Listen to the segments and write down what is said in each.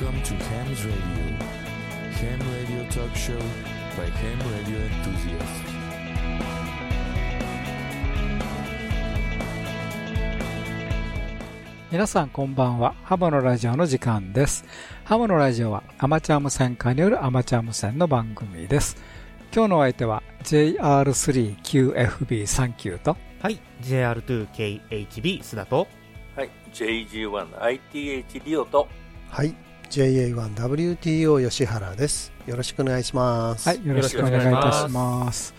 Welcome Radio. Ham Radio Talk Show by Ham Radio Enthusiasts. みなさんこんばんは。ハモのラジオの時間です。ハモラジオはアマチュア無線化によるアマチュア無線の番組です。今日のお相手は JR3QFB39 と。はい。JR2KHB 須田と。はい。JG1ITH リオと。はい。JA1WTO 吉原です。よろしくお願いします。はい、よろしくお願いいたします。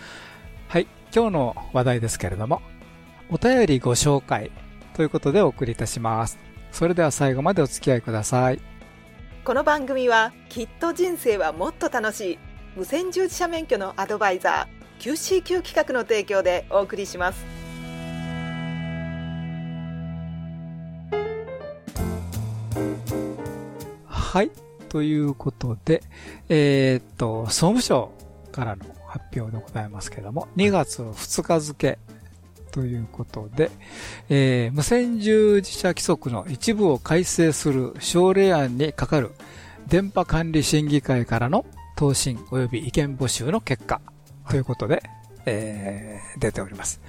はい、今日の話題ですけれども、お便りご紹介ということでお送りいたします。それでは最後までお付き合いください。この番組はきっと人生はもっと楽しい無線従事者免許のアドバイザー QCQ 企画の提供でお送りしますはい。ということで、えーっと、総務省からの発表でございますけれども、2月2日付ということで、えー無線従事者規則の一部を改正する省令案にかかる電波管理審議会からの答申及び意見募集の結果ということで、えー出ております。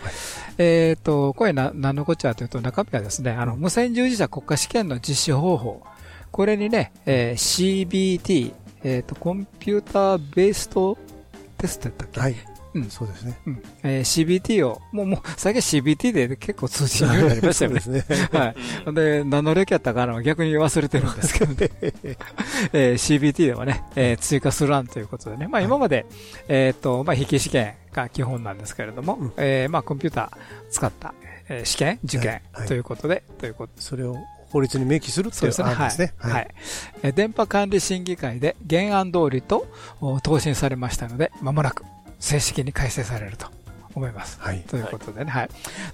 えーっと、これな、何のこっちゃというと、中身はですね、あの、無線従事者国家試験の実施方法、これにね、えー CBT、えっ、と、コンピューターベーストテストやったっけ？はい。うんそうですね。うんえー CBT を、もう、もう、最近 CBT で結構通知るようになりましたよね。そうですね。はい。で、何の歴やったかな逆に忘れてるんですけどね。えー CBT ではね、えー追加する案ということでね。まあ今まで、えっ、と、まあ筆記試験が基本なんですけれども、うんえーまあコンピューター使った、えー試験、受験はいはいということで、ということそれを法律に明記するっていうそうですね。はい。案ですね。はい。えー電波管理審議会で原案通りとお答申されましたので、まもなく正式に改正されると思います。はい。ということでね、はい。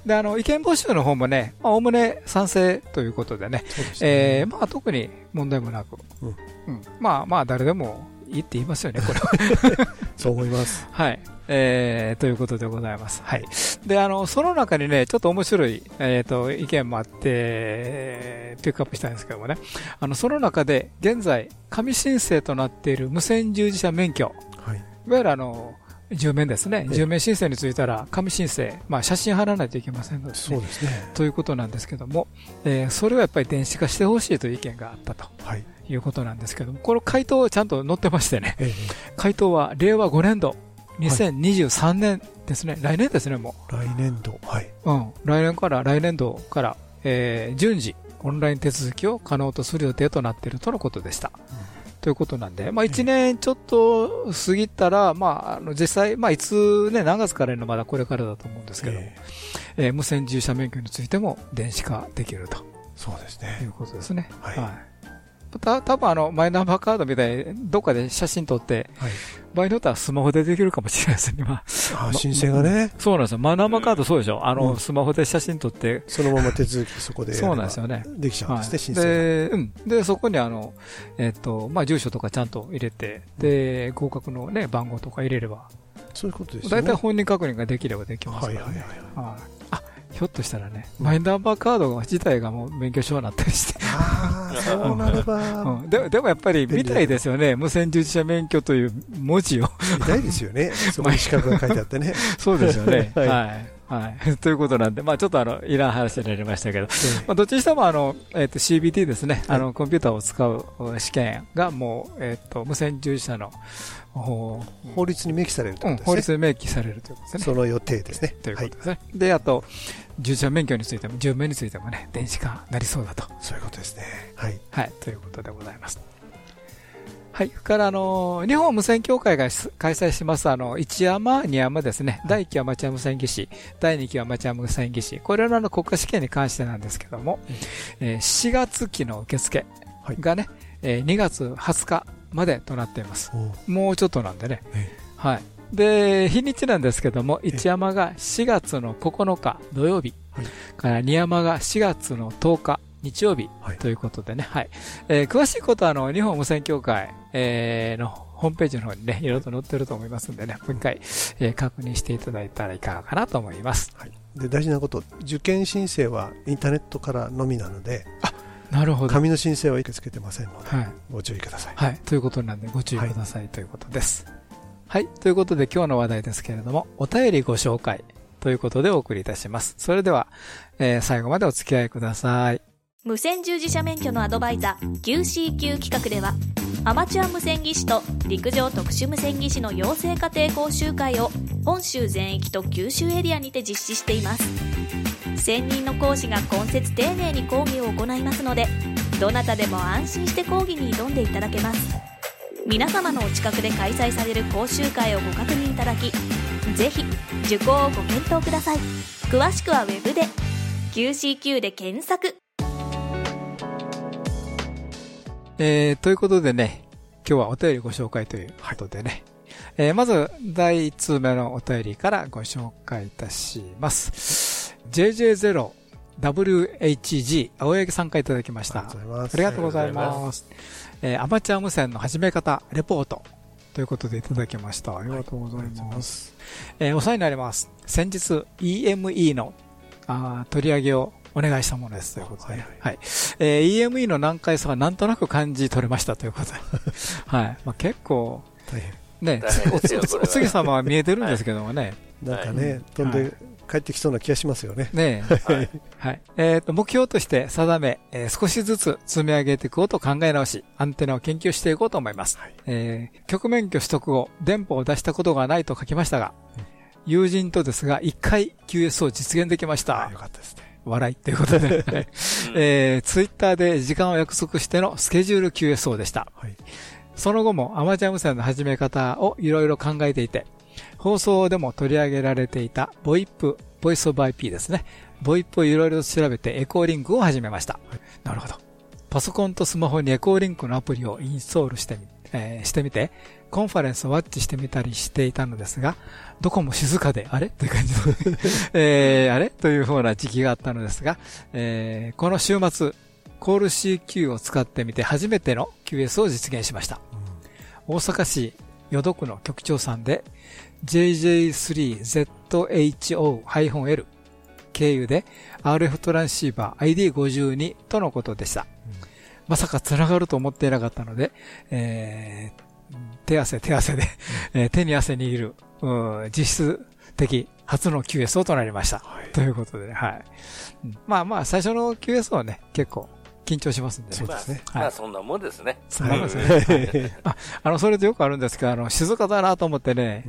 で、あの、意見募集の方もね、まあ、おおむね賛成ということでね、ですえー、ね。まあ、特に問題もなく、うんうんまあ、まあ、誰でもいいって言いますよね、これは。そう思います。はい。えー、ということでございます。はい。で、あの、その中にね、ちょっと面白い、えっ、と、意見もあって、えーピックアップしたんですけどもね、あの、その中で、現在、紙申請となっている無線従事者免許、はい。いわゆるあの、10面ですね。ええ10面申請についたら、紙申請、まあ、写真貼らないといけませんので、ね、そうですね。ということなんですけども、えーそれをやっぱり電子化してほしいという意見があったとはい。いうことなんですけども、この回答ちゃんと載ってましてね、え回答は令和5年度、2023年ですね、来年ですね、もえ来年度。はい。う。うん。来年から、来年度から、えー順次、オンライン手続きを可能とする予定となっているとのことでした。ということなんで、まあ、1年ちょっと過ぎたら、まあ、あの実際、まあ、いつね、何月からのまだこれからだと思うんですけど、ええー無線従事者免許についても電子化できるとえそうですいね。うことですね。はいた多分あの、マイナンバーカードみたいに、どっかで写真撮って、はい。場合によってはスマホでできるかもしれないですね。まあ、あ、申請がね、そうなんですよ。マイナンバーカードそうでしょ。あの、うんスマホで写真撮って、そのまま手続きそこでそうなんですよね。できちゃうんはですね、申い。請が。で、うん。で、そこにあの、えっ、と、まあ、住所とかちゃんと入れて、で、合格のね、番号とか入れれば、そういうことですよね。大体本人確認ができればできますからね。はいはいはい。はいあ、ひょっとしたらね、マイナンバーカード自体がもう免許証になったりして、ああ、そうなれば、うん、ででもやっぱり見たいですよね、無線従事者免許という文字を。見たいですよね。そこに資格が書いてあってね。そうですよね。ははいい。はい。ということなんで、まあちょっとあの、いらん話になりましたけど、まあどっちにしてもあの、えっ、と CBT ですね、あの、コンピューターを使う試験がもう、えっ、と、無線従事者の、法律に明記されるとうん、いうことですね。法律で明記されるということですね。その予定ですね。というこはいとですね。で、あと、従事者免許についても、10名についてもね、電子化なりそうだと。そういうことですね。はい。はい、ということでございます。はい、からあの日本無線協会がし開催しますあの1山、2山ですね、第1期アマチュア無線技師、第2期アマチュア無線技師、これらの国家試験に関してなんですけども、えー4月期の受付がね、えー2月20日までとなっています。もうちょっとなんでねえ。はい。で、日にちなんですけども、1山が4月の9日土曜日、はいから2山が4月の10日日曜日はいということでね、はい。えー詳しいことは、あの、日本無線協会、えーのホームページの方にね、いろいろと載ってると思いますんでね、もう一回、えー確認していただいたらいかがかなと思います。はい、で大事なこと、受験申請はインターネットからのみなので、なるほど。紙の申請は受け付けてませんので、はい。ご注意ください。はい。ということなんで、ご注意くださいということです。はい。ということで、今日の話題ですけれども、お便りご紹介ということでお送りいたします。それでは、えー最後までお付き合いください。無線従事者免許のアドバイザー QCQ 企画ではアマチュア無線技師と陸上特殊無線技師の養成家庭講習会を本州全域と九州エリアにて実施しています専任の講師が今節丁寧に講義を行いますのでどなたでも安心して講義に挑んでいただけます皆様のお近くで開催される講習会をご確認いただきぜひ受講をご検討ください詳しくはウェブで QCQ で検索えーということでね、今日はお便りご紹介ということでね、えーまず第1通目のお便りからご紹介いたします。JJ0WHG 青柳さんからいただきました。ありがとうございます。えーアマチュア無線の始め方、レポート。ということでいただきました。ありがとうございます。えーお世話になります。先日 EME のあー取り上げをお願いしたものですということで。はいはい。えー EME の難解さはなんとなく感じ取れましたということで。はい。まあ、結構、大変。ね、お次様は見えてるんですけどもね。なんかね、飛んで帰ってきそうな気がしますよね。ねえ。はい。えっ、と、目標として定め、えー少しずつ積み上げていこうと考え直し、アンテナを研究していこうと思います。はいえー局免許取得後、電波を出したことがないと書きましたが、友人とですが、一回 QS を実現できました。あよかったですね。笑いということで、はいうんえー、ツイッターで時間を約束してのスケジュール QSO でした。はい。その後もアマチュア無線の始め方をいろいろ考えていて、放送でも取り上げられていたボイップ、ボイスオブ IP ですね。ボイップをいろいろ調べて EchoLink を始めました。なるほど。パソコンとスマホに EchoLink のアプリをインストールしてみ、えーしてみて、コンファレンスをワッチしてみたりしていたのですが、どこも静かで、あれ？という感じで、えー、あれ？というふうな時期があったのですが、えーこの週末、コール CQ を使ってみて初めての QS を実現しました。大阪市淀区の局長さんで JJ3ZHO-L 経由で RF トランシーバー ID52 とのことでした。まさか繋がると思っていなかったので、えー手汗手汗で、えー手に汗握る、うん実質的初の QSO となりました。ということでね、はい。うんまあまあ、最初の QSO はね、結構緊張しますんでね。そうですね。はいまあそんなもんですね。そんなもんですね。ああの、それでよくあるんですけど、あの、静かだなと思ってね、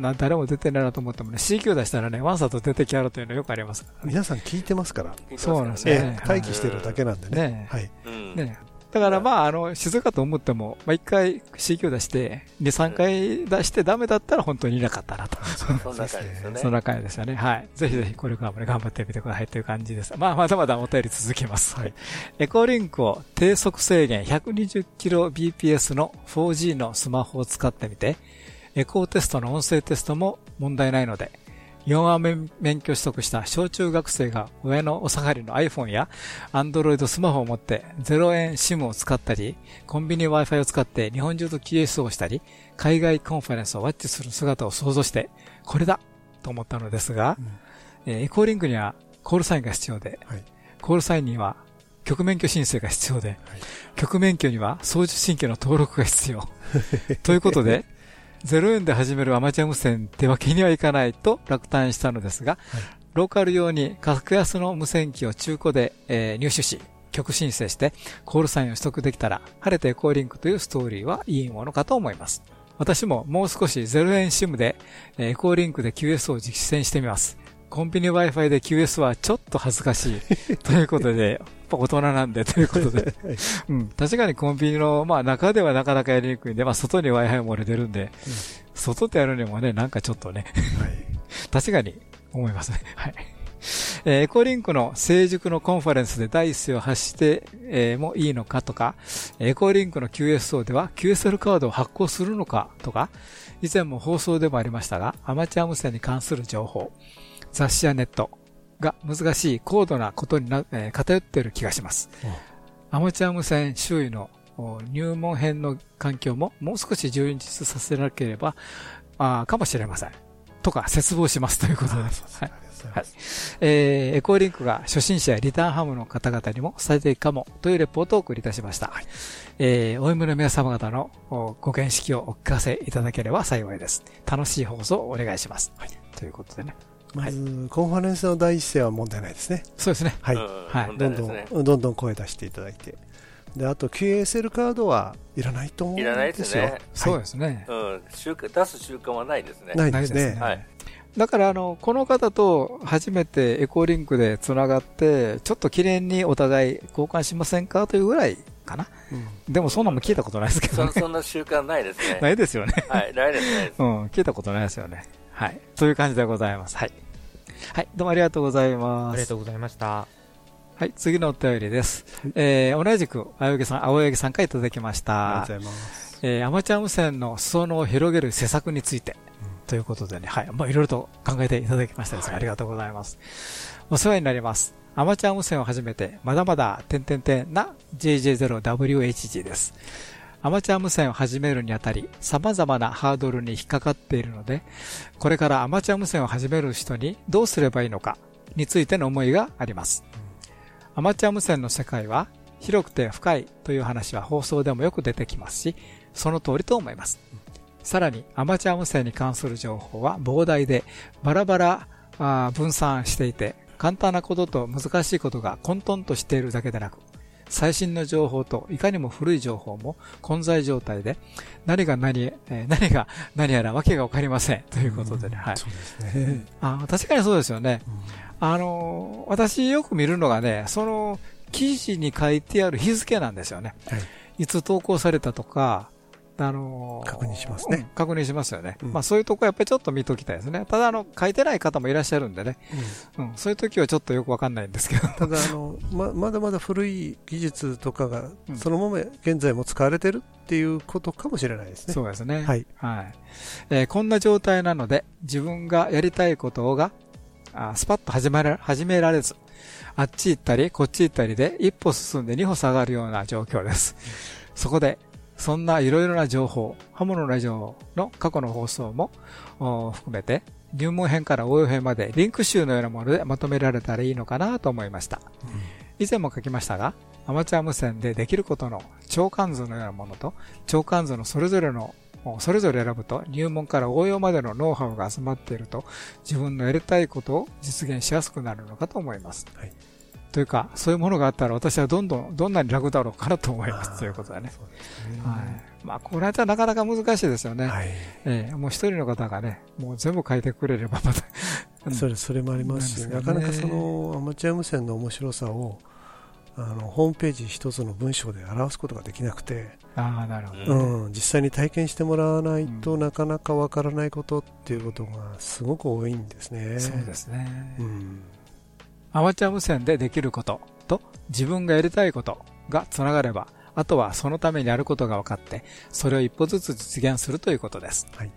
な誰も出てないなと思ってもね、CQ 出したらね、ワンサと出てきあるというのよくあります。皆さん聞いてますから。そうなんですねえ、待機してるだけなんでね。ねはい。うんねだからまあ、あの、静かと思っても、まあ、一回 CQ 出して、2、3回出してダメだったら本当にいなかったなと。そんな感じですよね。そんな感じですよね。はい。ぜひぜひこれからもね、頑張ってみてくださいという感じです。まあ、まだまだお便り続きます。はい。エコーリンクを低速制限 120kbps の 4G のスマホを使ってみて、エコーテストの音声テストも問題ないので、4アマ免免許取得した小中学生が親のお下がりの iPhone や Android スマホを持って0円 SIM を使ったり、コンビニ Wi-Fi を使って日本中と QS をしたり、海外コンファレンスをワッチする姿を想像して、これだと思ったのですが、えー EchoLink にはコールサインが必要で、はい。コールサインには局免許申請が必要で、局免許には送受信機の登録が必要。ということで、0円で始めるアマチュア無線ってわけにはいかないと落胆したのですが、ローカル用に格安の無線機を中古で、えー入手し、局申請して、コールサインを取得できたら、晴れて EchoLink というストーリーはいいものかと思います。私ももう少し0円 SIM で、えーエコーリンクで QS を実践してみます。コンビニ Wi-Fi で QS はちょっと恥ずかしい。ということで、やっぱ大人なんでということで。うん。確かにコンビニの、まあ中ではなかなかやりにくいんで、まあ外に Wi-Fi も漏れてるんで、外でやるにもね、なんかちょっとね、はい。確かに思いますね。はい。えーエコリンクの成熟のコンファレンスで第一声を発して、えーもいいのかとか、エコリンクの QSO では QSL カードを発行するのかとか、以前も放送でもありましたが、アマチュア無線に関する情報、雑誌やネットが難しい高度なことにな、えー偏っている気がします。アマチュア無線周囲のお入門編の環境ももう少し充実させなければ、あーかもしれません。とか、切望しますということで。はい。ござい。えーエコーリンクが初心者やリターンハムの方々にも最適かもというレポートをお送りいたしました。えー、お夢の皆様方のおご見識をお聞かせいただければ幸いです。楽しい放送をお願いします。ということでね。まず、コンファレンスの第一声は問題ないですね。そうですね。はい。うんはい問どんどん、どんどん声出していただいて。で、あと QASL カードはいらないと思うんいらないですよ。ねそうですね。うん、習慣出す習慣はないですね。ないですね。はい。だから、あの、この方と初めてエコーリンクでつながって、ちょっと記念にお互い交換しませんかというぐらいかな。うんでもそんなのも聞いたことないですけど。そんな習慣ないですね。ないですよね。はい、ないですね。うん、聞いたことないですよね。はい。という感じでございます。はい。はい、どうもありがとうございます。ありがとうございました。はい、次のお便りです。えー、同じく、青柳さん、青柳さんからいただきましあた。りがとうございます。えー、アマチュア無線の裾野を広げる施策について、ということでね、はい、まあ、いろいろと考えていただきましたですね、ありがとうございます。お世話になります。アマチュア無線を始めて、まだまだ、点々点な JJ0WHG です。アマチュア無線を始めるにあたり、様々なハードルに引っかかっているので、これからアマチュア無線を始める人にどうすればいいのかについての思いがあります。アマチュア無線の世界は広くて深いという話は放送でもよく出てきますし、その通りと思います。さらにアマチュア無線に関する情報は膨大でバラバラあ分散していて、簡単なことと難しいことが混沌としているだけでなく、最新の情報といかにも古い情報も混在状態で、何が何、えー何が何やらわけがわかりません。ということでね、はい。そうですね。あー確かにそうですよね。あのー私よく見るのがね、その記事に書いてある日付なんですよね。はいいつ投稿されたとか、あのー確認しますねうん確認しますよね。うんまあそういうとこやっぱりちょっと見ときたいですね。ただあの、書いてない方もいらっしゃるんでね。うん、そういう時はちょっとよくわかんないんですけど。ただあのま、まだまだ古い技術とかがうんそのまま現在も使われてるっていうことかもしれないですね。そうですね。はい。はい。えーこんな状態なので、自分がやりたいことが、あスパッと始めら始められず、あっち行ったり、こっち行ったりで、一歩進んで二歩下がるような状況です。そこで、そんないろいろな情報、ハモのラジオの過去の放送もお含めて、入門編から応用編までリンク集のようなものでまとめられたらいいのかなと思いました。以前も書きましたが、アマチュア無線でできることの長関図のようなものと、長関図のそれぞれの、それぞれ選ぶと入門から応用までのノウハウが集まっていると、自分のやりたいことを実現しやすくなるのかと思います。はいというか、そういうものがあったら私はどんどん、どんなに楽だろうかなと思います。ということだね。はい。まあ、これはなかなか難しいですよね。はい。ええもう一人の方がね、もう全部書いてくれればまた、うんそれそれもありますし、なすかねなかなかそのアマチュア無線の面白さをあのホームページ一つの文章で表すことができなくて、ああ、なるほど、うね。うん、実際に体験してもらわないと、うんなかなかわからないことっていうことがすごく多いんですね。そうですね。うんアマチュア無線でできることと自分がやりたいことがつながれば、あとはそのためにやることが分かって、それを一歩ずつ実現するということです。はい。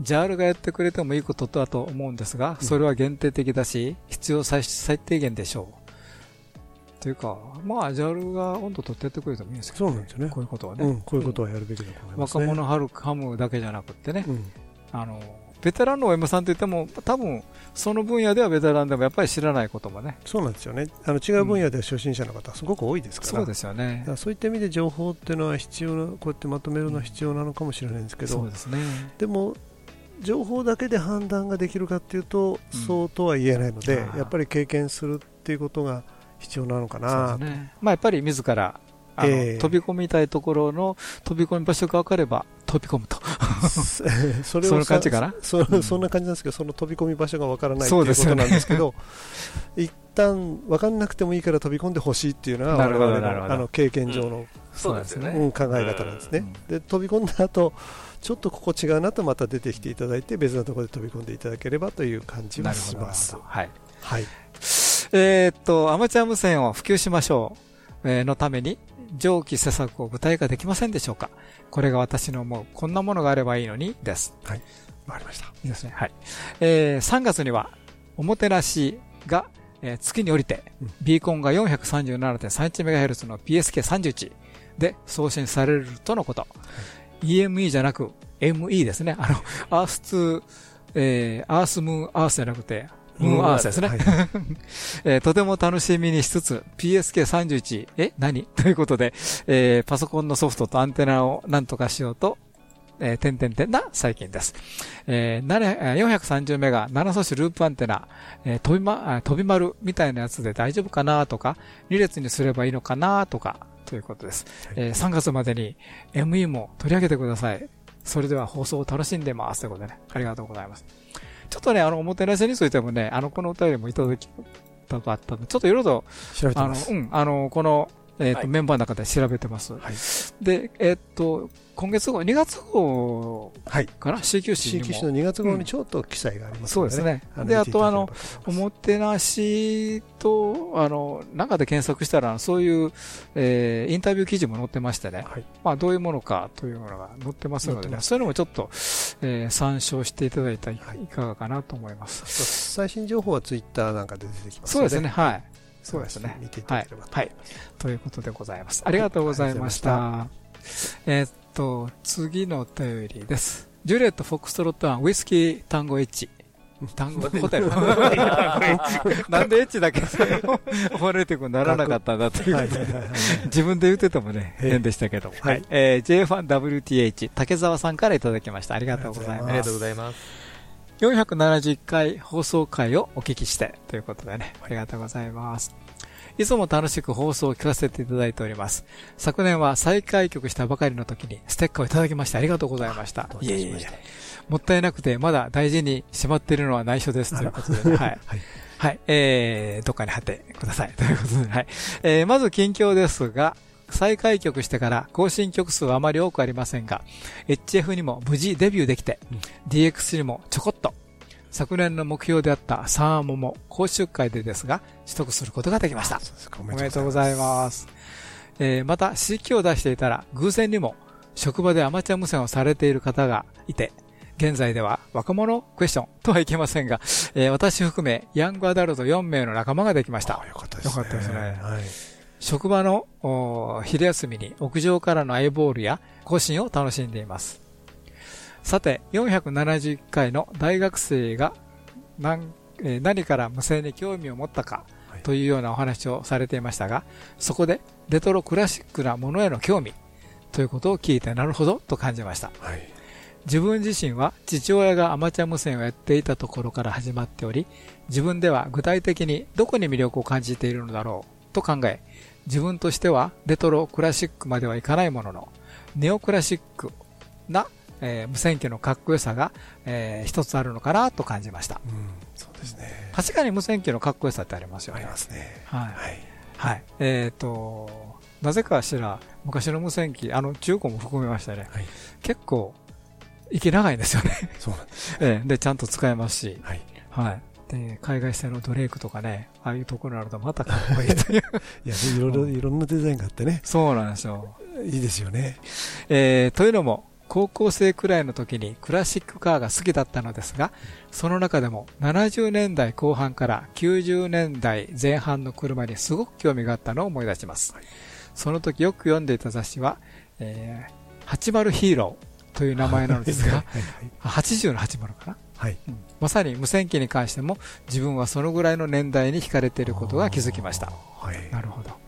JAL がやってくれてもいいことだと思うんですが、それは限定的だし、必要最最低限でしょう。というか、まあ JAL が温度取ってやってくれてもいいんですけど、そうなんですよねこういうことはね。うん、こういうことはやるべきだと思います若ね。者ハルハムだけじゃなくってね、うんあの、ベテランの OM さんといっても、多分、その分野ではベテランでもやっぱり知らないこともね、そうなんですよね。あの違う分野で初心者の方、すごく多いですから。そうですよね。そういった意味で情報っていうのは必要な、こうやってまとめるのは必要なのかもしれないんですけど、そうですね。でも、情報だけで判断ができるかっていうと、うん。そうとは言えないのでやっぱり経験するっていうことが必要なのかな。まあやっぱり自ら、あのええ。飛び込みたいところの飛び込み場所が分かれば飛び込むと。それその感じかな？そうんそんな感じなんですけど、その飛び込み場所がわからないってそいううことなんですけど、一旦分かんなくてもいいから飛び込んでほしいっていうのが なるほど我々のあの経験上の、そうですよね。うん考え方なんですね。うんで飛び込んだ後ちょっとここ違うなとまた出てきていただいて別のところで飛び込んでいただければという感じは。します。はい。はい。えーっと、アマチュア無線を普及しましょう、えーのために、上記施策を具体化できませんでしょうか？これが私の思う、こんなものがあればいいのに、です。わかりました。いいですね。はい。えー3月には、おもてなしが、えー月に降りて、うんビーコンが 437.31MHz の PSK31 で送信されるとのこと。EME じゃなく、ME ですね。あの、アース2、えー、アースムーンアースじゃなくて、ムーンアースですね。はいえーとても楽しみにしつつ、PSK31、え何？ということで、えーパソコンのソフトとアンテナを何とかしようと、えー、点々点な最近です。えー、なれえー430メガ7素子ループアンテナ、えー飛びま、あ飛び丸みたいなやつで大丈夫かなとか、2列にすればいいのかなとか、ということです。えー3月までに ME も取り上げてください。それでは放送を楽しんでます。ということでね、ありがとうございます。ちょっとね、あの、おもてなしについてもね、あの、このお便りもいただきたかったので、ちょっといろいろと、あの、調べてます。うん、あの、この、えっ、と、はいメンバーの中で調べてます。はい。で、えっ、と、今月号、2月号はい。かな ?CQC に CQC も。の2月号にちょっと記載がありますそうですね。で、あと、あの、おももてなしと、あの、中で検索したら、そういう、えーインタビュー記事も載ってましてね。はいまあ、どういうものかというものが載ってますのでね、そういうのもちょっと、えー参照していただいたらいかがかなと思います。最新情報はツイッターなんかで出てきますそうですね、ね。はい。そうですね。見ていただければとはい思います。ということでございます。ありがとうございました。えーっと、次のお便りです。ジュリエット・フォックストロットワン、ウイスキー単語 H。単語ホテル。なんで H だけフォネティックにならなかったんだということで自分で言っててもね、ええ変でしたけど。はいはい。えー、J1WTH、竹澤さんからいただきました。ありがとうございますありがとう。ございます。471回放送回をお聞きしてということでね、ありがとうございます。いつも楽しく放送を聞かせていただいております。昨年は再開局したばかりの時にステッカーをいただきましてありがとうございました。いたしましてもったいなくてまだ大事にしまっているのは内緒ですということで、ね、はい。はい。はい。えー、どっかに貼ってください。ということで、はい。えー、まず近況ですが、再開局してから更新曲数はあまり多くありませんが、HF にも無事デビューできて、DX にもちょこっと、昨年の目標であったサーモも講習会でですが、取得することができました。おめでとうございます。えーまた、指揮を出していたら、偶然にも、職場でアマチュア無線をされている方がいて、現在では若者クエスチョンとはいけませんが、えー私含めヤングアダルト4名の仲間ができましたあ。よかったですね。よかったですねはい。職場のお昼休みに屋上からのアイボールや更新を楽しんでいます。さて、471回の大学生が何,、えー何から無線に興味を持ったかはいというようなお話をされていましたが、そこでレトロクラシックなものへの興味ということを聞いてなるほどと感じました。はい。自分自身は父親がアマチュア無線をやっていたところから始まっており、自分では具体的にどこに魅力を感じているのだろうと考え、自分としてはレトロクラシックまではいかないものの、ネオクラシックな、えー無線機のかっこよさが、えー一つあるのかなと感じました。うん。そうですね。確かに無線機のかっこよさってありますよねあり。ますね。はい。はい。はい。えっ、と、なぜかしら、昔の無線機、あの、中古も含めましてね、はい結構、息長いんですよね。そうなんです。ええで、ちゃんと使えますし、はい。はい。で、海外製のドレイクとかね、ああいうところになるとまたかっこいいという。いや、いろいろ、いろんなデザインがあってね、そうなんですよ。いいですよね。えーというのも、高校生くらいの時にクラシックカーが好きだったのですが、その中でも70年代後半から90年代前半の車にすごく興味があったのを思い出します。その時よく読んでいた雑誌は、えー、80ヒーローという名前なのですが、はい。あ80の80かな、はい。うんまさに無線機に関しても自分はそのぐらいの年代に惹かれていることが気づきました。はい。なるほど。はい。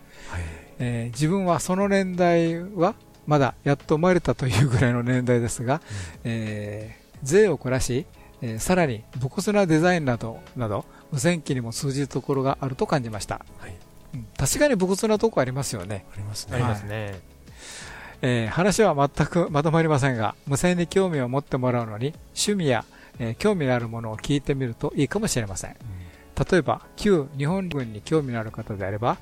えー自分はその年代はまだやっと生まれたというぐらいの年代ですが、えー税を凝らし、えーさらに武骨なデザインなどなど無線機にも通じるところがあると感じました、はい。うん。確かに武骨なとこありますよね、ありますね。ありますね。えー話は全くまとまりませんが無線に興味を持ってもらうのに趣味や、えー興味のあるものを聞いてみるといいかもしれません。例えば旧日本軍に興味のある方であれば、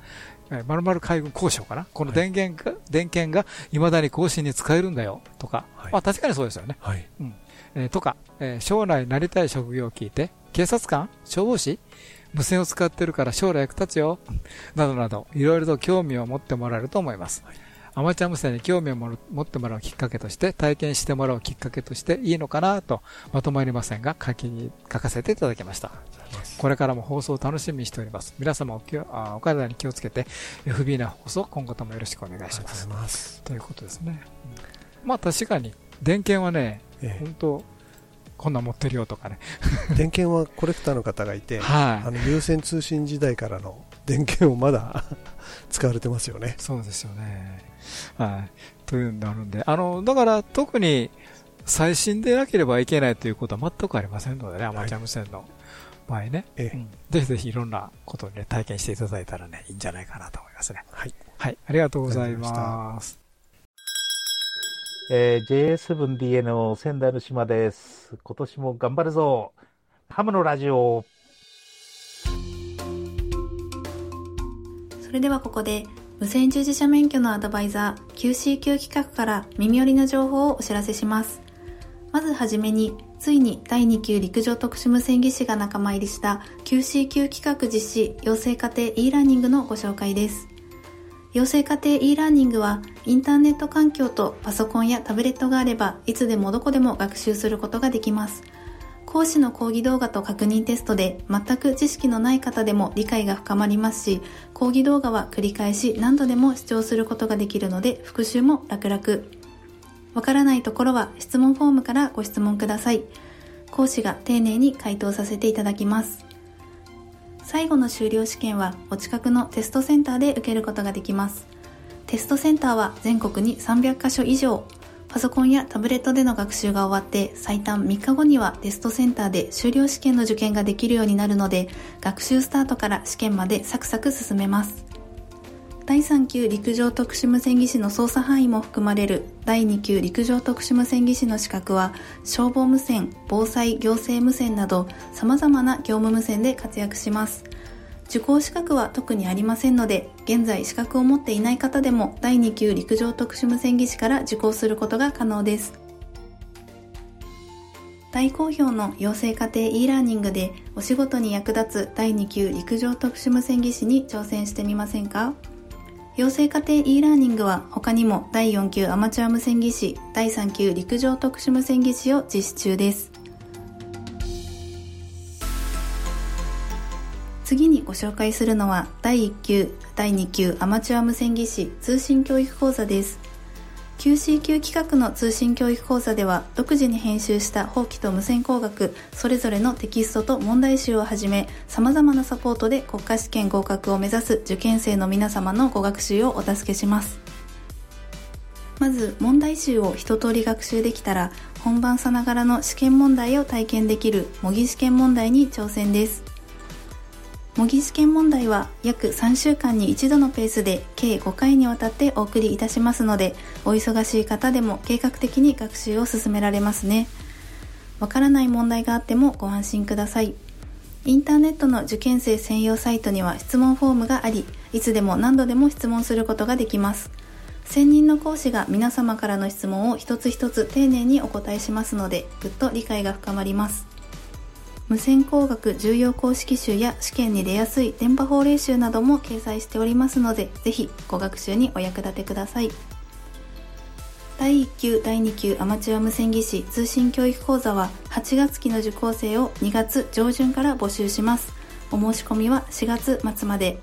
えー、〇〇海軍交渉かな？この電源が、電源が未だに更新に使えるんだよ。とか、はい。まあ確かにそうですよね。はい。えーとか、えー将来なりたい職業を聞いて、警察官？消防士？無線を使ってるから将来役立つよ。などなど、いろいろと興味を持ってもらえると思います。アマチュア無線に興味をも持ってもらうきっかけとして、体験してもらうきっかけとしていいのかなと、まとまりませんが、書きに、書かせていただきました。これからも放送を楽しみにしております。皆様お気をあお体に気をつけて、FB な放送、今後ともよろしくお願いします。といます。ということですね。うんまあ確かに、電源はね、ええ本当こんなん持ってるよとかね。電源はコレクターの方がいて、はいあの有線通信時代からの電源をまだ 使われてますよね。そうですよね。はい。というのがあるんで、あの、だから特に最新でなければいけないということは全くありませんのでね、アマチュア無線の場合ね。ええうんぜひぜひいろんなことをね、体験していただいたらね、いいんじゃないかなと思いますね。はい。はい。ありがとうございます。えー JS7DN の仙台の島です。今年も頑張るぞ。ハムのラジオ。それではここで無線従事者免許のアドバイザー QCQ 企画から耳寄りな情報をお知らせします。まずはじめに、ついに第2級陸上特殊無線技師が仲間入りした QCQ 企画実施養成家庭 e ラーニングのご紹介です。養成家庭 e ラーニングはインターネット環境とパソコンやタブレットがあればいつでもどこでも学習することができます。講師の講義動画と確認テストで全く知識のない方でも理解が深まりますし、講義動画は繰り返し何度でも視聴することができるので復習も楽々。わからないところは質問フォームからご質問ください。講師が丁寧に回答させていただきます。最後の修了試験はお近くのテストセンターで受けることができます。テストセンターは全国に300カ所以上。パソコンやタブレットでの学習が終わって最短3日後にはテストセンターで修了試験の受験ができるようになるので学習スタートから試験までサクサク進めます。第3級陸上特殊無線技師の操作範囲も含まれる第2級陸上特殊無線技師の資格は消防無線、防災行政無線など様々な業務無線で活躍します。受講資格は特にありませんので、現在資格を持っていない方でも第2級陸上特殊無線技師から受講することが可能です。大好評の養成家庭 e ラーニングでお仕事に役立つ第2級陸上特殊無線技師に挑戦してみませんか？養成家庭 e ラーニングは他にも第4級アマチュア無線技師、第3級陸上特殊無線技師を実施中です。次にご紹介するのは第1級、第2級アマチュア無線技師通信教育講座です。QCQ 企画の通信教育講座では独自に編集した法規と無線工学それぞれのテキストと問題集をはじめ様々なサポートで国家試験合格を目指す受験生の皆様のご学習をお助けします。まず問題集を一通り学習できたら本番さながらの試験問題を体験できる模擬試験問題に挑戦です。模擬試験問題は約3週間に一度のペースで計5回にわたってお送りいたしますのでお忙しい方でも計画的に学習を進められますね。わからない問題があってもご安心ください。インターネットの受験生専用サイトには質問フォームがありいつでも何度でも質問することができます。専任の講師が皆様からの質問を一つ一つ丁寧にお答えしますのでぐっと理解が深まります。無線工学重要公式集や試験に出やすい電波法令集なども掲載しておりますのでぜひご学習にお役立てください。第1級第2級アマチュア無線技師通信教育講座は8月期の受講生を2月上旬から募集します。お申し込みは4月末まで。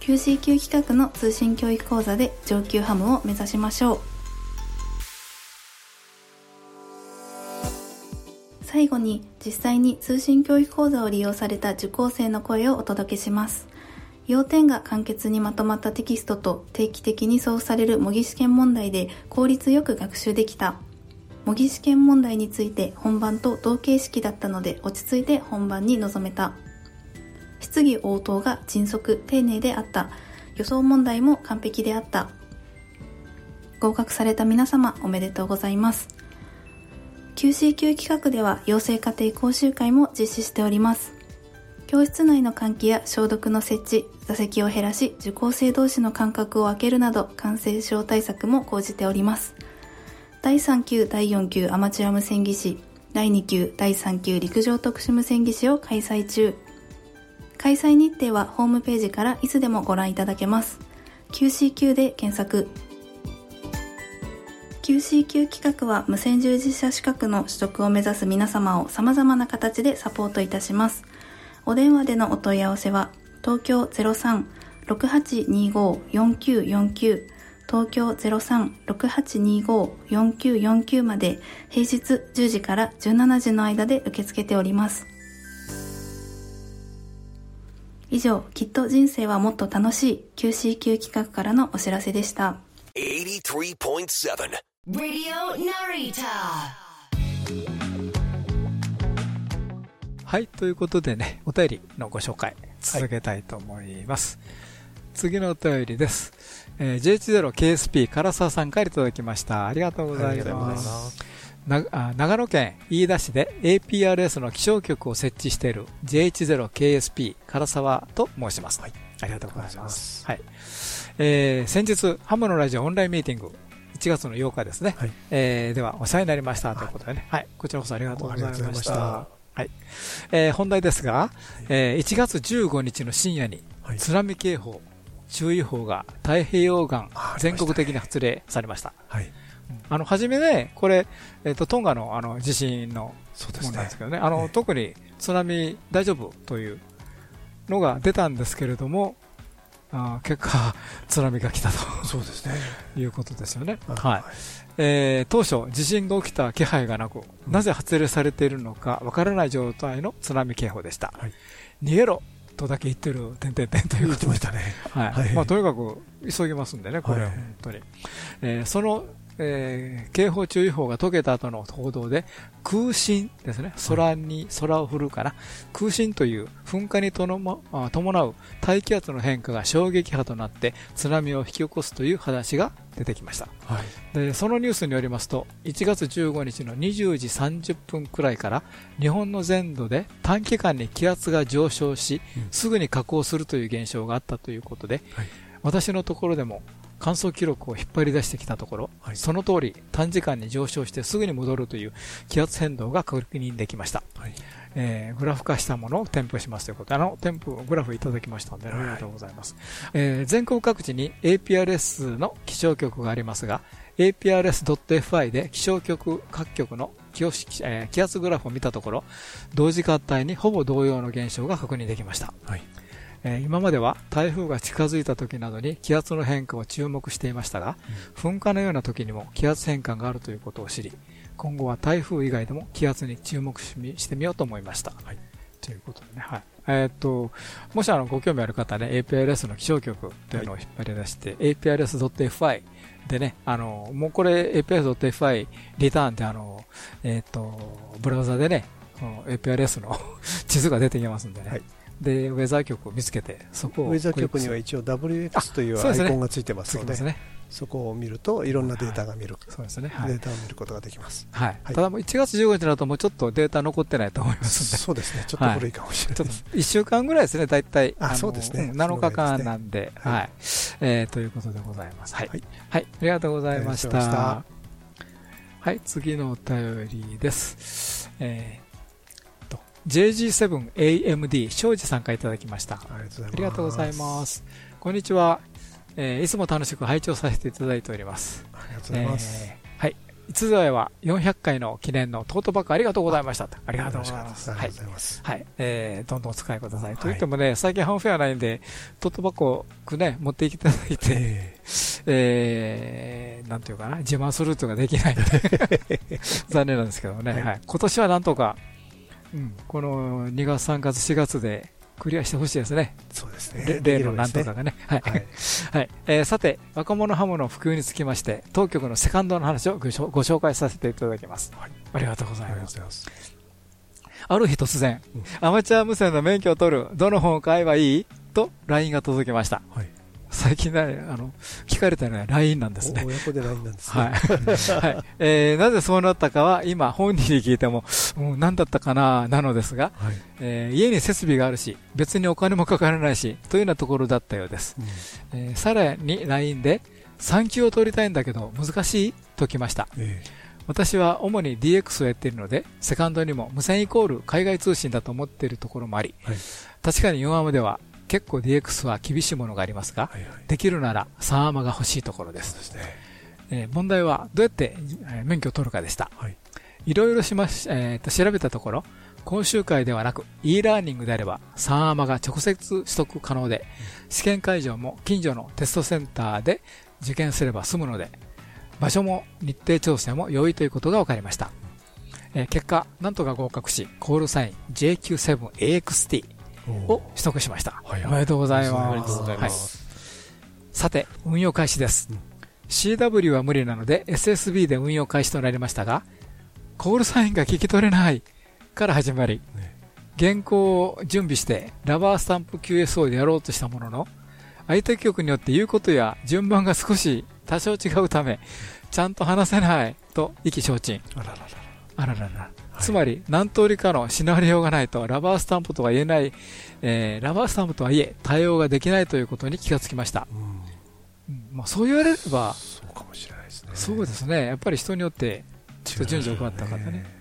QCQ 企画の通信教育講座で上級ハムを目指しましょう。最後に実際に通信教育講座を利用された受講生の声をお届けします。要点が簡潔にまとまったテキストと定期的に送付される模擬試験問題で効率よく学習できた。模擬試験問題について本番と同形式だったので落ち着いて本番に臨めた。質疑応答が迅速丁寧であった。予想問題も完璧であった。合格された皆様おめでとうございます。QCQ 企画では養成家庭講習会も実施しております。教室内の換気や消毒の設置座席を減らし受講生同士の間隔を空けるなど感染症対策も講じております。第3級第4級アマチュア無線技師第2級第3級陸上特殊無線技師を開催中。開催日程はホームページからいつでもご覧いただけます。QCQ で検索。QCQ 企画は無線従事者資格の取得を目指す皆様を様々な形でサポートいたします。お電話でのお問い合わせは、東京03-6825-4949東京03-6825-4949まで平日10時から17時の間で受け付けております。以上、きっと人生はもっと楽しい QCQ 企画からのお知らせでした。83.7 Radio Narita. はい、ということでね、お便りのご紹介続けたいと思います。次のお便りです。えー、J10KSP 唐沢さんからいただきました。ありがとうございます。なあ長野県飯田市で APRS の気象局を設置している J10KSP 唐沢と申します。ありがとうございます。はい。えー、先日、ハムのラジオオンラインミーティング、1月の8日ですね。えーでは、お世話になりましたということでね。はい。こちらこそありがとうございまし。たはい。えー本題ですが、えー1月15日の深夜に、津波警報、注意報が太平洋岸全国的に発令されました。はい。あの、初めね、これ、えっ、と、トンガのあの、地震のものなんですけどね、あの、特に津波大丈夫というのが出たんですけれども、あー結果、津波が来たと。そうですね。いうことですよね。はいはい。えー当初、地震が起きた気配がなく、なぜ発令されているのかわからない状態の津波警報でした。逃げろとだけ言ってる、点々点ということでしたね。はい。はいまあ、とにかく急ぎますんでね、これははい本当に。えーその、えー警報注意報が解けた後の報道で、空振ですね、空に、空を振るかな、空振という噴火に伴う大気圧の変化が衝撃波となって津波を引き起こすという話が出てきました。はい。でそのニュースによりますと1月15日の20時30分くらいから日本の全土で短期間に気圧が上昇し、すぐに下降するという現象があったということで、私のところでも観測記録を引っ張り出してきたところ、その通り短時間に上昇してすぐに戻るという気圧変動が確認できました、えーグラフ化したものを添付しますということであの添付グラフいただきましたので、ありがとうございます、えー全国各地に APRS の気象局がありますが APRS.FI で気象局各局の気圧えー気圧グラフを見たところ同時間帯にほぼ同様の現象が確認できました、えー今までは台風が近づいた時などに気圧の変化を注目していましたが、噴火のような時にも気圧変化があるということを知り今後は台風以外でも気圧に注目しみしてみようと思いました、ということでね、はい。えーっともしあのご興味ある方ね APRS の気象局というのを引っ張り出して、APRS.FI でね、あのもうこれ APRS.FI リターンってあの、えーっとブラウザでねこの APRS の 地図が出てきますんでね、でウェザー局を見つけてそこをウェザー局には一応 WX というアイコンがついてますので、ついてますねそこを見るといろんなデータが見る、そうですねはいデータを見ることができます。はい。ただもう1月15日になるともうちょっとデータ残ってないと思いますんで。そうですねちょっと古いかもしれないですちょっと1週間ぐらいですね、大体。のあそうですねん7日間なんで。はい。えーということでございます。はい。はいはい。ありがとうございました。はい。次のお便りです。えーと JG7AMD 庄司さんからいただきました。ありがとうございます。こんにちは。えーいつも楽しく拝聴させていただいております。ありがとうございますえーはい。いつぞやは400回の記念のトートバッグありがとうございました。ありがとうございます。ありがとうございはい。えーどんどんお使いください。と言ってもね、最近ハムフェアないんで、トートバッグをね、持っていただいて、えーなんていうかな、自慢するというかできないので、残念なんですけどね。はい。今年はなんとか、うん、この2月、3月、4月でクリアしてほしいですね。そうですねれ例のなんとかがね。はい。はい はい。えーさて、若者ハムの普及につきまして、当局のセカンドの話をご紹介させていただきます。ありがとうございます。ある日突然、アマチュア無線の免許を取る、どの本を買えばいい？と LINE が届きました。最近ね、あの、聞かれたのは LINE なんですね。お親子で LINE なんですねはい。はい。えーなぜそうなったかは、今、本人に聞いても、うん、何だったかな、なのですが、えー家に設備があるし、別にお金もかからないし、というようなところだったようです。えーさらに LINE で、産休を取りたいんだけど、難しいときました。私は主に DX をやっているので、セカンドにも無線イコール海外通信だと思っているところもあり、確かに4アームでは結構 DX は厳しいものがありますが、できるなら3アームが欲しいところです。えー問題はどうやってえー免許を取るかでした。いろいろしまし、えーと調べたところ、講習会ではなく e ラーニングであれば3アーマが直接取得可能で、試験会場も近所のテストセンターで受験すれば済むので、場所も日程調整も良いということが分かりました。えー結果、なんとか合格し、コールサイン JQ7AXT を取得しました。おめでとうございます。おめでとうございますはいさて、運用開始です。CW は無理なので SSB で運用開始となりましたが、コールサインが聞き取れないから始まり、原稿を準備してラバースタンプ QSO でやろうとしたものの、相手局によって言うことや順番が少し多少違うため、ちゃんと話せないと意気消沈。あららら。あららら。つまり、何通りかのシナリオがないと、ラバースタンプとは言えない、えーラバースタンプとはいえ、対応ができないということに気がつきました。うんまあ、そう言われれば、そうかもしれないですね。そうですね。やっぱり人によって、ちょっと順序が変わった方ね。うん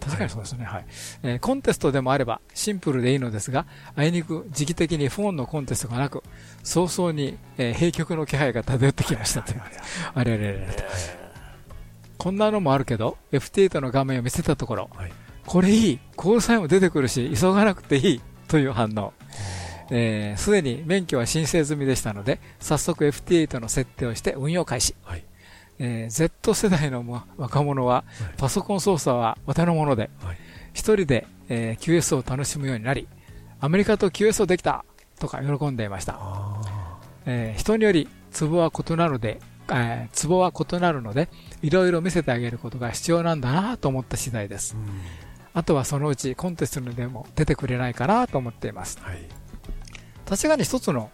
確かにそうですね。はい。えーコンテストでもあれば、シンプルでいいのですが、あいにく時期的にフォンのコンテストがなく、早々に、えー閉局の気配が漂ってきましたという。あれあれあれあれと。こんなのもあるけど、F8 の画面を見せたところ、これいい、コールサインも出てくるし、急がなくていい。という反応。えーすでに免許は申請済みでしたので、早速 FT8 の設定をして運用開始。えー Z 世代のま若者は、パソコン操作はお手の物で、一人で、えー QS を楽しむようになり、アメリカと QS をできたとか喜んでいました。えー人により、ツボは異なるので、えーツボは異なるので、いろいろ見せてあげることが必要なんだなと思った次第です。あとはそのうちコンテストにでも出てくれないかなと思っています。確かに一つの、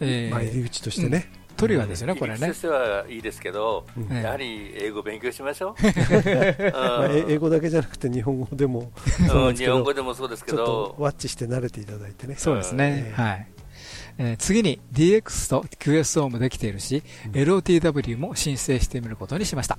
えまあ入り口としてねうんトリガーですよね、これね入り口と。してはいいですけど、うんやはり英語勉強しましょう。英語だけじゃなくて日本語でもそうなんですけど日本語でもそうですけどちょっとワッチして慣れていただいてねそうですね。はい。えー次に DX と QSO もできているし、LOTW も申請してみることにしました。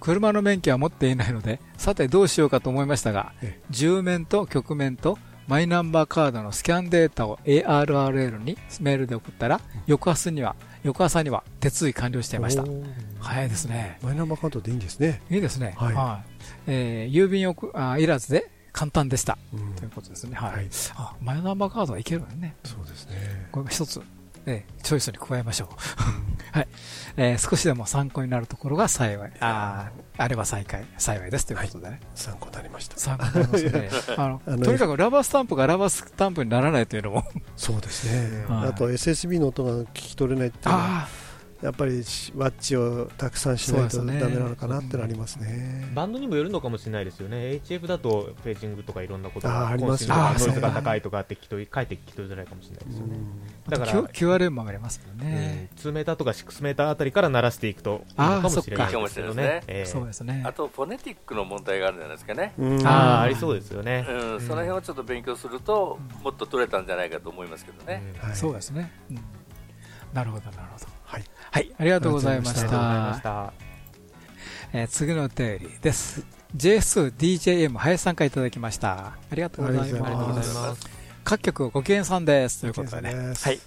車の免許は持っていないので、さてどうしようかと思いましたが、10面と局面とマイナンバーカードのスキャンデータを ARRL にメールで送ったら、翌朝には、翌朝には手続き完了していました。早いですね。マイナンバーカードでいいんですねいいですね。はいはい。えー郵便送あいらずで簡単でした。ということですね。はい。あ、マイナンバーカードはいけるよね。そうですね。これが一つ、えーチョイスに加えましょう。はい。えー少しでも参考になるところが幸い。あーあれば幸い、幸いですということでね。参考になりました。参考になりますね あのあのとにかくラバースタンプがラバースタンプにならないというのも。そうですね。はいあと SSB の音が聞き取れないっていうのはやっぱりしワッチをたくさんしないとダそうですねメなのかなってなりますね。バンドにもよるのかもしれないですよね。HF だとフェージングとかいろんなことがありますノイズが高いとかって聞き取り、かえって聞き取りづらいかもしれないですよね。だから Q- QRM もありますよね。うん2メーターとか6メーターあたりから鳴らしていくといいのかもしれないかもですけどしれないですね。あと、フォネティックの問題があるんじゃないですかね。うんあーありそうですよねうん、その辺をちょっと勉強すると、もっと取れたんじゃないかと思いますけどね。そうですね。うんなるほど、なるほど。はい。はい、ありがとうございましたし。た。えー次のお便りです。JS2DJM 林さんからいただきました。ありがとうございます。各局ご機嫌さんです。ということでね。はい。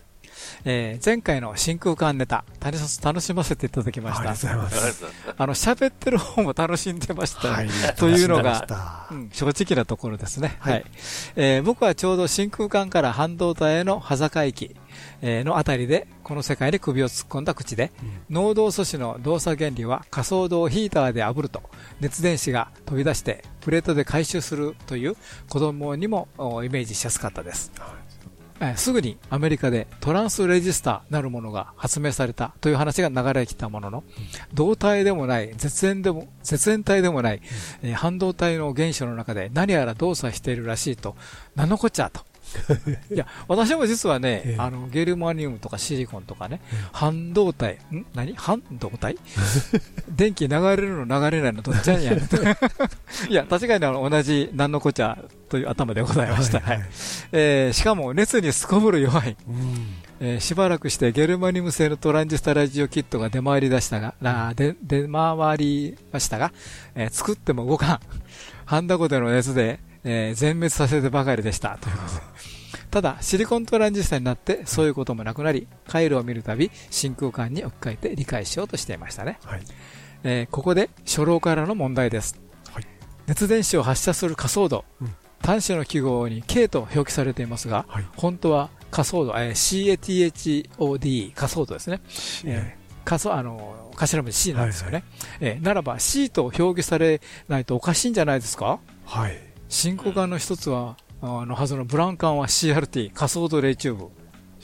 えー前回の真空管ネタ、楽し楽しませていただきました。ありがとうございますあの、喋ってる方も楽しんでました。はいというのが、うん正直なところですね。はい。えー僕はちょうど真空管から半導体への端境域、えーのあたりで、この世界に首を突っ込んだ口で、能動素子の動作原理は仮想度をヒーターで炙ると、熱電子が飛び出して、プレートで回収するという子供にもおイメージしやすかったです。えーすぐにアメリカでトランスレジスターなるものが発明されたという話が流れてきたものの、導体でもない、絶縁でも、絶縁体でもない、えー半導体の原子の中で何やら動作しているらしいと、なんのこっちゃと。いや、私も実はね、あの、ゲルマニウムとかシリコンとかね、半導体、ん？何？半導体？電気流れるの流れないのどっちなんや。ね んいや、確かにあの同じなんのこっちゃという頭でございました。はいえーしかも熱にすこぶる弱い。えーしばらくしてゲルマニウム製のトランジスタラジオキットが出回り出したが、なで出回りましたが、えー作っても動かん。ハンダゴテの熱で、えー全滅させてばかりでした。ということでただ、シリコントランジスタになって、そういうこともなくなり、回路を見るたび、真空管に置き換えて理解しようとしていましたね。えーここで、初老からの問題です。熱電子を発射する仮想度、端子の記号に K と表記されていますが、本当は仮想度、えー CATHOD、仮想度ですね。えー仮想、あの、頭文字 C なんですよね。えーならば C と表記されないとおかしいんじゃないですか？はい。進行管の一つは、あのはずのブラウン管は CRT、仮想度レイチューブ。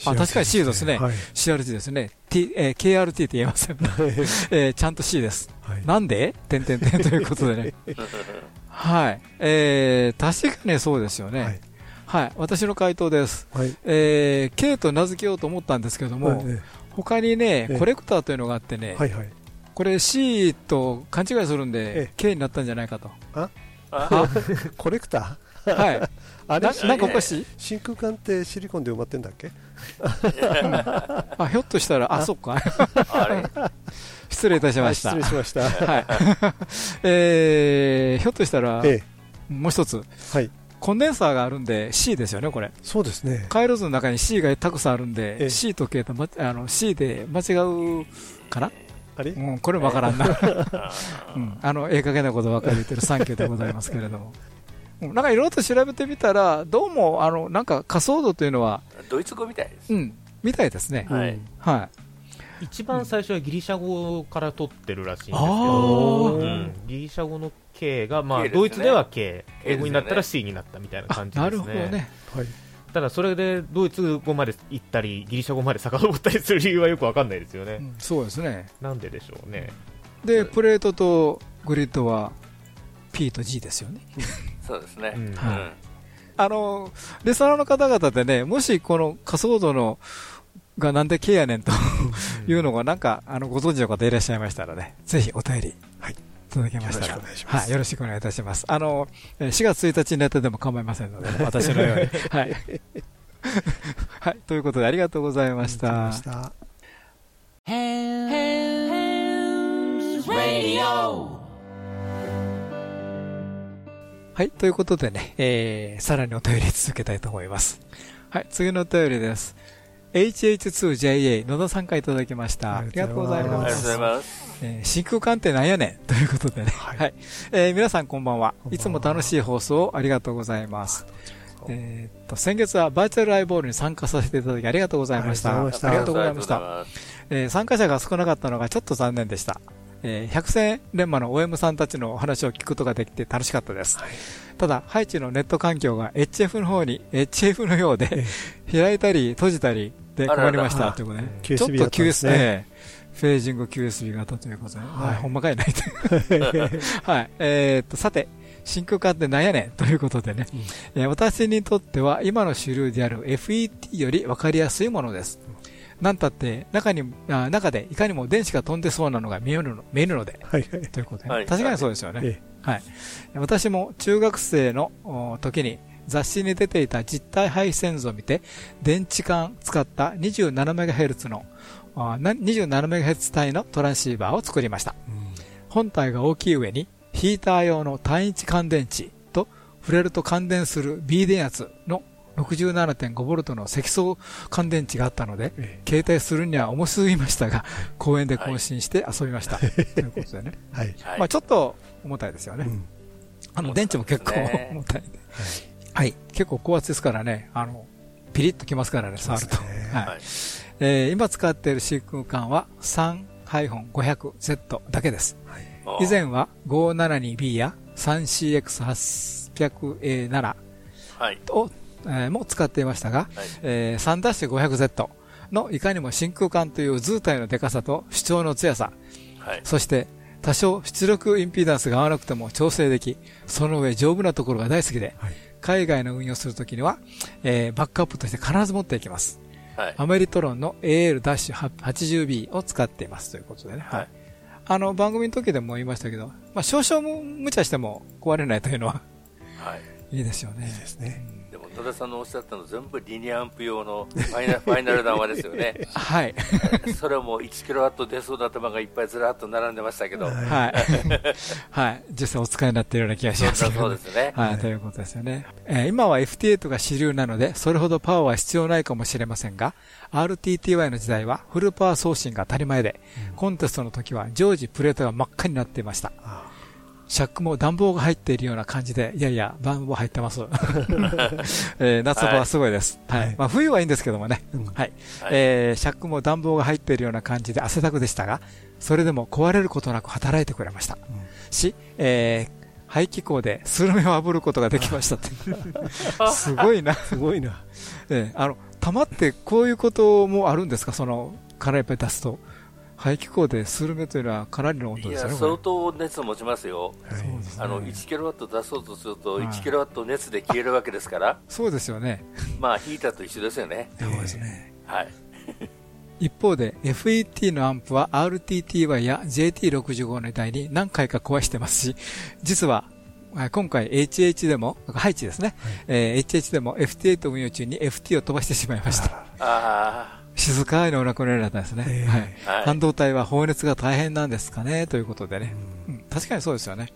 あ、確かに C ですね。はい CRT ですね。T、えー KRT って言えませんね。えーちゃんと C です。なんで？点点点ということでね。はい。えー、確かにそうですよね。はい。私の回答です。はいえー、K と名付けようと思ったんですけども、はいえ他にねえ、えコレクターというのがあってね、はいはい。これ C と勘違いするんで、K になったんじゃないかと。あ？あ？コレクター？はいあれななんかおかしい？真空管ってシリコンで埋まってんだっけ？あ、ひょっとしたら、あ、そっか。失礼いたしました。はい失礼しましたはい。えー、ひょっとしたら、えもう一つ。はい。コンデンサーがあるんで C ですよね、これ。そうですね。回路図の中に C がたくさんあるんで、ええ C と K と、ま、あの C で間違うかな？あれ？うん、これもわからんな。うん、あの、ええ加減なことばかり言ってるサンキューでございますけれども。うんなんかいろいろと調べてみたら、どうも、あの、なんか仮想度というのは、ドイツ語みたいです。うん、みたいですね。はいはい。一番最初はギリシャ語から取ってるらしいんですけあど、ーうんギリシャ語の K が、まあドイツでは K、英語になったら C になったみたいな感じですね。なるほどね。ただそれでドイツ語まで行ったり、ギリシャ語まで遡ったりする理由はよくわかんないですよね。そうですね。なんででしょうね。で、プレートとグリッドは P と G ですよね。そうですね。あの、レスナーの方々でね、もしこの仮想度のがなんで K やねんというのがなんか、あの、ご存知の方いらっしゃいましたらね、ぜひお便り、はい、いただけましたら、よろしくお願いい、よろしくお願いいたします。あの、えー4月1日になってでも構いませんので、私のように。はい。はい、ということでありがとうございました。Radio. はい。ということでね、えー、さらにお便り続けたいと思います。はい。次のお便りです。HH2JA 野田さんからいただきました。ありがとうございます。ありがとうございます。えー真空管ってなんやねんということでね。はい。えー皆さんこんばんは。いつも楽しい放送をありがとうございます。えーっと、先月はバーチャルアイボールに参加させていただきありがとうございました。ありがとうございました。えー参加者が少なかったのがちょっと残念でした。えー百戦錬磨の OM さんたちのお話を聞くことができて楽しかったです。ただ、ハイチのネット環境が HF の方に HF のようで、開いたり閉じたりで困りました。ということで、あちょっと QSB ね。フェージング QSB 型ということで、はい、ほんまかいないと。はい。えーっと、さて、真空管ってなんやねんということでね、えー私にとっては今の主流である FET より分かりやすいものです。なんたって中にあ中でいかにも電子が飛んでそうなのが見えるの見えるので、ということで。ね、はい。確かにそうですよね。えはい、私も中学生のお時に雑誌に出ていた実体配線図を見て電池管使った 27MHz のあな 27MHz 帯のトランシーバーを作りました、本体が大きい上にヒーター用の単一乾電池と触れると感電する B 電圧の 67.5V の積層乾電池があったので、携帯するには重すぎましたが、公園で更新して遊びました。ということでね。はいまあちょっと重たいですよね。あの、電池も結構重たいんで。はい。結構高圧ですからね、あの、ピリッときますからね、触ると。はい。えー今使っている真空管は 3-500Z だけです。以前は 572B や 3CX800A7 はい。を、えーも使っていましたが、えー 3-500Z のいかにも真空管という図体のデカさと主張の強さ、はい。そして多少出力インピーダンスが合わなくても調整でき、その上丈夫なところが大好きで、海外の運用するときには、えーバックアップとして必ず持っていきます。はい。アメリトロンの AL-80B を使っていますということでね。はい。あの、番組の時でも言いましたけど、まあ、少々も無茶しても壊れないというのははい。いいですよね。いいですね。でも、野田さんのおっしゃったの全部リニアアンプ用の ファイナファイナル談話ですよね。はい。それも1キロワット出そうな玉がいっぱいずらっと並んでましたけど。はい。はい。実際お使いになっているような気がしますけど、そうですねはい。ということですよね。えー今は FT8 が主流なので、それほどパワーは必要ないかもしれませんが、RTTY の時代はフルパワー送信が当たり前で、コンテストの時は常時プレートが真っ赤になっていました。シャックも暖房が入っているような感じで、いやいや、暖房入ってます。えー夏場はすごいです。はい。まあ、冬はいいんですけどもね。はい。えーシャックも暖房が入っているような感じで汗だくでしたが、それでも壊れることなく働いてくれました。し、えー排気口でスルメを炙ることができましたって。すごいな。すごいな。ええあの、玉ってこういうこともあるんですか？その、からやっぱり出すと。排気口でスルメというのはかなりの温度ですよね。相当熱持ちますよ、あの1キロワット出そうとすると、はい1キロワット熱で消えるわけですから、そうですよね。まあヒーターと一緒ですよね。そうですね。はい一方で FET のアンプは RTTY や JT65 の台に何回か壊してますし、実ははい今回 HH でも、ハイチですね、えー HH でも FT8 運用中に FT を飛ばしてしまいました。あ静かにお亡くなりになったんですね。はいはい半導体は放熱が大変なんですかねということでね。うん確かにそうですよね。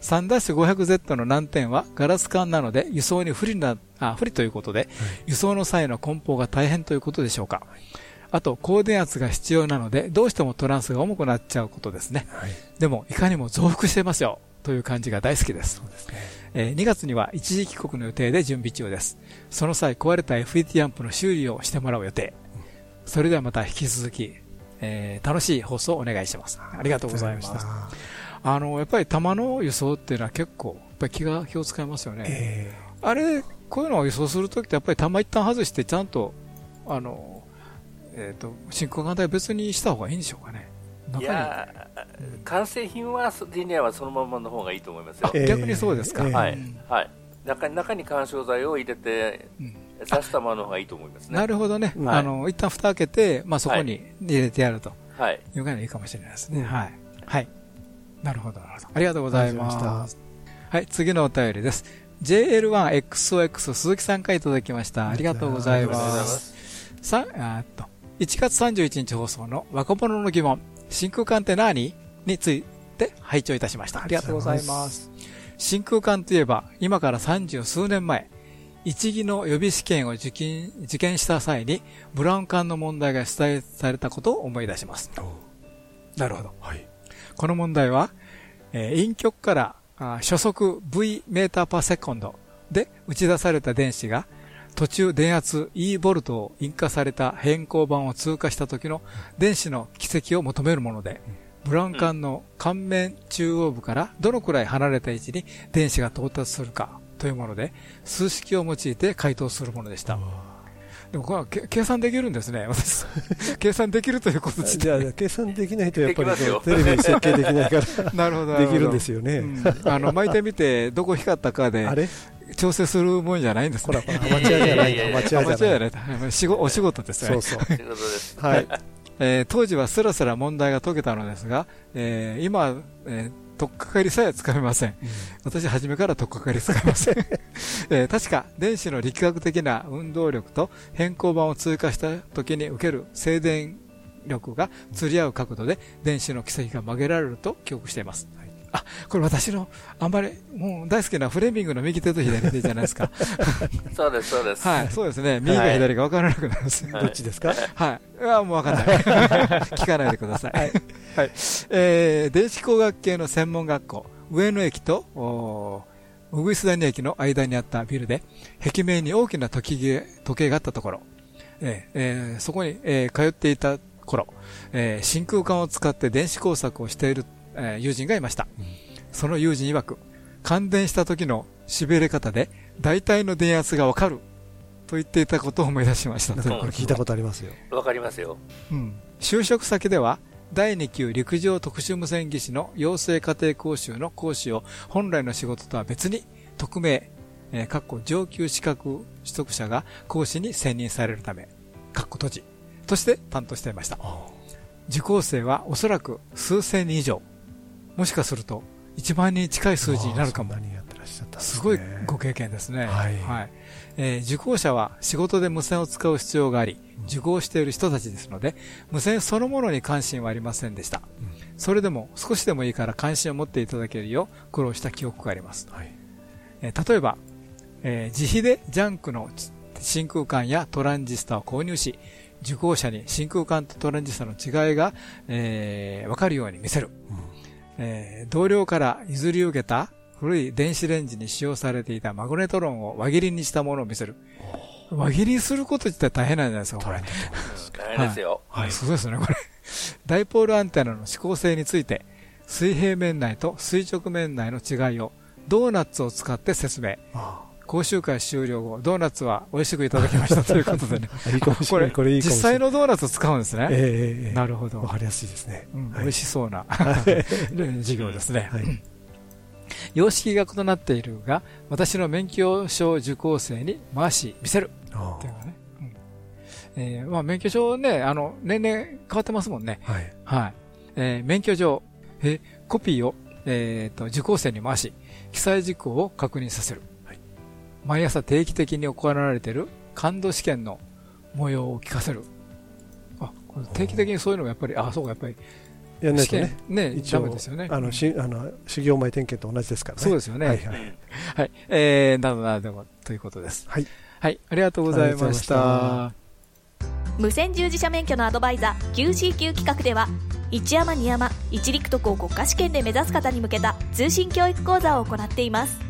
3-500Z の難点はガラス管なので輸送に不利な、あ、不利ということで、輸送の際の梱包が大変ということでしょうか。あと、高電圧が必要なので、どうしてもトランスが重くなっちゃうことですね。でも、いかにも増幅してますよ。という感じが大好きです。えー2月には一時帰国の予定で準備中です。その際、壊れた FET アンプの修理をしてもらう予定。それではまた引き続き、えー楽しい放送をお願いします。ありがとうございます。あの、やっぱり弾の輸送っていうのは結構、やっぱり気が、気を使いますよね。あれ、こういうのを輸送するときってやっぱり弾一旦外してちゃんと、あの、えっ、と、真空管帯別にした方がいいんでしょうかね。いやー完成品はリニアはそのままの方がいいと思いますよ。あ逆にそうですかはいうんはい中に中に緩衝材を入れて出したままの方がいいと思いますね。なるほどね。はいあの、一旦蓋開けて、まあ、そこに入れてやると。はい。いうのがいいかもしれないですね。はい。はい。なるほど、なるほど。ありがとうございま。ますはい、次のお便りです。JL1XOX 鈴木さんからいただきました。ありがとうございま。ますさあーっと、1月31日放送の若者の疑問、真空管って何？について拝聴いたしました。ありがとうございます。真空管といえば、今から三十数年前、一技の予備試験を受験受験した際に、ブラウン管の問題が出題されたことを思い出します。なるほど。この問題は、えー陰極からあ初速 V メーターパーセコンドで打ち出された電子が途中電圧 E ボルトを引火された変更板を通過した時の電子の軌跡を求めるもので、ブラウン管の間面中央部からどのくらい離れた位置に電子が到達するかというもので、数式を用いて回答するものでした。でもこれはけ計算できるんですね。私、計算できるということ自体じゃあ、計算できないとやっぱりテレビに設計できないから なるほど。できるんですよね。うんあの、巻いてみて、どこ光ったかであれ、調整するもんじゃないんですね。ほらアマチュアじゃない アマチュアじゃないお仕事ですよね。そうそうはい。えー当時はスラスラ問題が解けたのですが、えー今、えー取っかかりさえつかめません。私、初めから取っかかりつかめません。えー確か、電子の力学的な運動力と変更板を通過した時に受ける静電力が釣り合う角度で電子の軌跡が曲げられると記憶しています。あ、これ私の、あんまり、もう大好きなフレミングの右手と左手じゃないですか。そうです、そうです。はい、そうですね。右か左か分からなくなるんですよ。はいどっちですか？はい。いや、もう分かんない。聞かないでください。はい。えー電子工学系の専門学校、上野駅と、ウグイス谷駅の間にあったビルで、壁面に大きな時計時計があったところ、えーえーそこに、えー通っていた頃、えー真空管を使って電子工作をしている、えー友人がいました。その友人曰く、感電した時の痺れ方で、大体の電圧がわかると言っていたことを思い出しました。これ聞いたことありますよ。わかりますよ。うん、就職先では第2級陸上特殊無線技師の養成家庭講習の講師を本来の仕事とは別に匿名、えー、かっこ上級資格取得者が講師に選任されるため、かっこ閉じ、として担当していました。受講生はおそらく数千人以上、もしかすると1万人近い数字になるかも。すごいご経験ですね。はいえー受講者は仕事で無線を使う必要があり、受講している人たちですので、無線そのものに関心はありませんでした。それでも少しでもいいから関心を持っていただけるよう苦労した記憶があります。えー例えば、えー自費でジャンクの真空管やトランジスタを購入し、受講者に真空管とトランジスタの違いが、えーわかるように見せる。えー同僚から譲り受けた古い電子レンジに使用されていたマグネトロンを輪切りにしたものを見せる。輪切りにすること自体大変なんじゃないですか、これ。大変ですよ。はい、そうですね、これ。ダイポールアンテナの指向性について、水平面内と垂直面内の違いをドーナツを使って説明。講習会終了後、ドーナツは美味しくいただきましたということでね いいかもしれないこれいい実際のドーナツを使うんですね。なるほど。わかりやすいですね。美味しそうなはい 授業ですね。はい様式が異なっているが、私の免許証受講生に回し見せる。っていうかね。うんえーまあ、免許証ね、あの、年々変わってますもんね。はい。はい。えー免許状、えーコピーを、えーと、受講生に回し、記載事項を確認させる。毎朝定期的に行われている感度試験の模様を聞かせる。あ、これ定期的にそういうのがやっぱり、あ、そうか、やっぱり。やんないとね試験ね、一応ダメですよね。あの、しあの、修行前点検と同じですからね。そうですよね。はいはい。はい。えー、などなどということです。はい。はい。ありがとうございました。無線従事者免許のアドバイザー QCQ 企画では一山二山一陸徳を国家試験で目指す方に向けた通信教育講座を行っています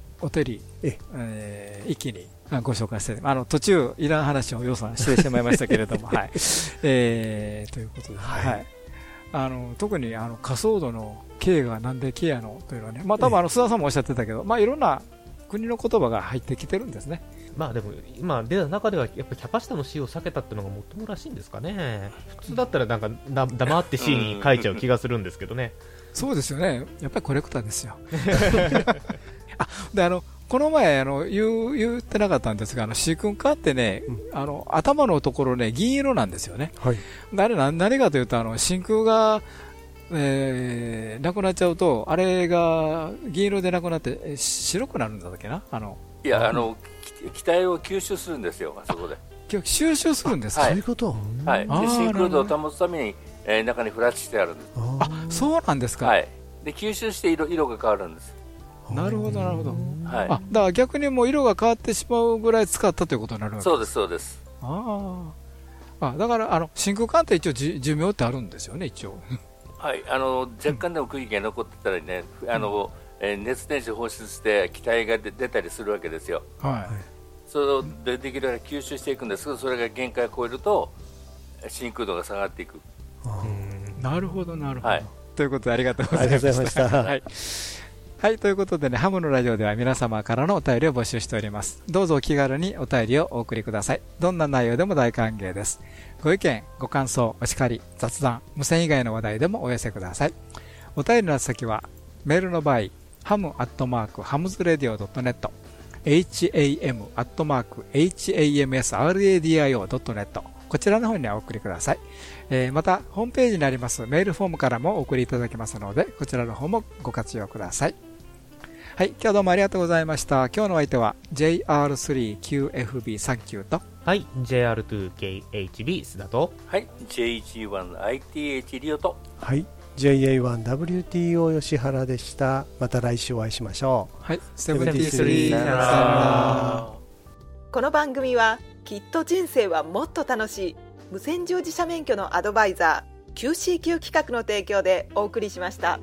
お手り、ええー一気にあご紹介して、あの、途中、いらん話をようさんしてしまいましたけれども、はい。えー、ということで、はい。あの、特に、あの、仮想度の K がなんで K やのというのはね、まあ多分あの、須田さんもおっしゃってたけど、まあいろんな国の言葉が入ってきてるんですね。まあでも、今出た中では、やっぱキャパシタの C を避けたっていうのが最もらしいんですかね。普通だったらなんかだ黙って C に書いちゃう気がするんですけどね。そうですよね。やっぱりコレクターですよ。あ、で、あの、この前、あの、言う、言ってなかったんですが、あの、シークンカーってね、あの、頭のところね、銀色なんですよね。はい。あれ、な何かというと、あの、真空が、えー、なくなっちゃうと、あれが銀色でなくなって、え白くなるんだっけな？あの、いや、あの、き機体を吸収するんですよ、あそこで。結局収集するんですか、はいそういうこと？はい。であーシンクロ度を保つために、えー中にフラッシュしてあるんです。あ、そうなんですか。はい。で、吸収して色色が変わるんです。なるほど、なるほど。はい。あ、だから逆にもう色が変わってしまうぐらい使ったということになるわけそうです、そうです。ああ。あ、だから、あの、真空管って一応じ寿命ってあるんですよね、一応。はい。あの、若干でも空気が残ってたらね、あの、えー熱電子放出して気体が出出たりするわけですよ。はい。それをでできるだけ吸収していくんですけど、それが限界を超えると、真空度が下がっていく。なるほど、なるほど。はいということで、ありがとうございました。ありがとうございましたはい。はい、ということでね、ハムのラジオでは皆様からのお便りを募集しております。どうぞお気軽にお便りをお送りください。どんな内容でも大歓迎です。ご意見、ご感想、お叱り、雑談、無線以外の話題でもお寄せください。お便りの先は、メールの場合、ハムアットマーク、ハムズレディオ .net、ham アットマーク、hamsradio.net、こちらの方にお送りください。えーまた、ホームページにありますメールフォームからもお送りいただけますので、こちらの方もご活用ください。はい、今日はどうもありがとうございました。今日のお相手は JR3QFB サンキューと、はい、JR2KHB 須田と、はい。JG1ITH リオと、はい。JA1WTO 吉原でした。また来週お会いしましょう。はい、73 73さよならこの番組はきっと人生はもっと楽しい無線乗自社免許のアドバイザー QCQ 企画の提供でお送りしました。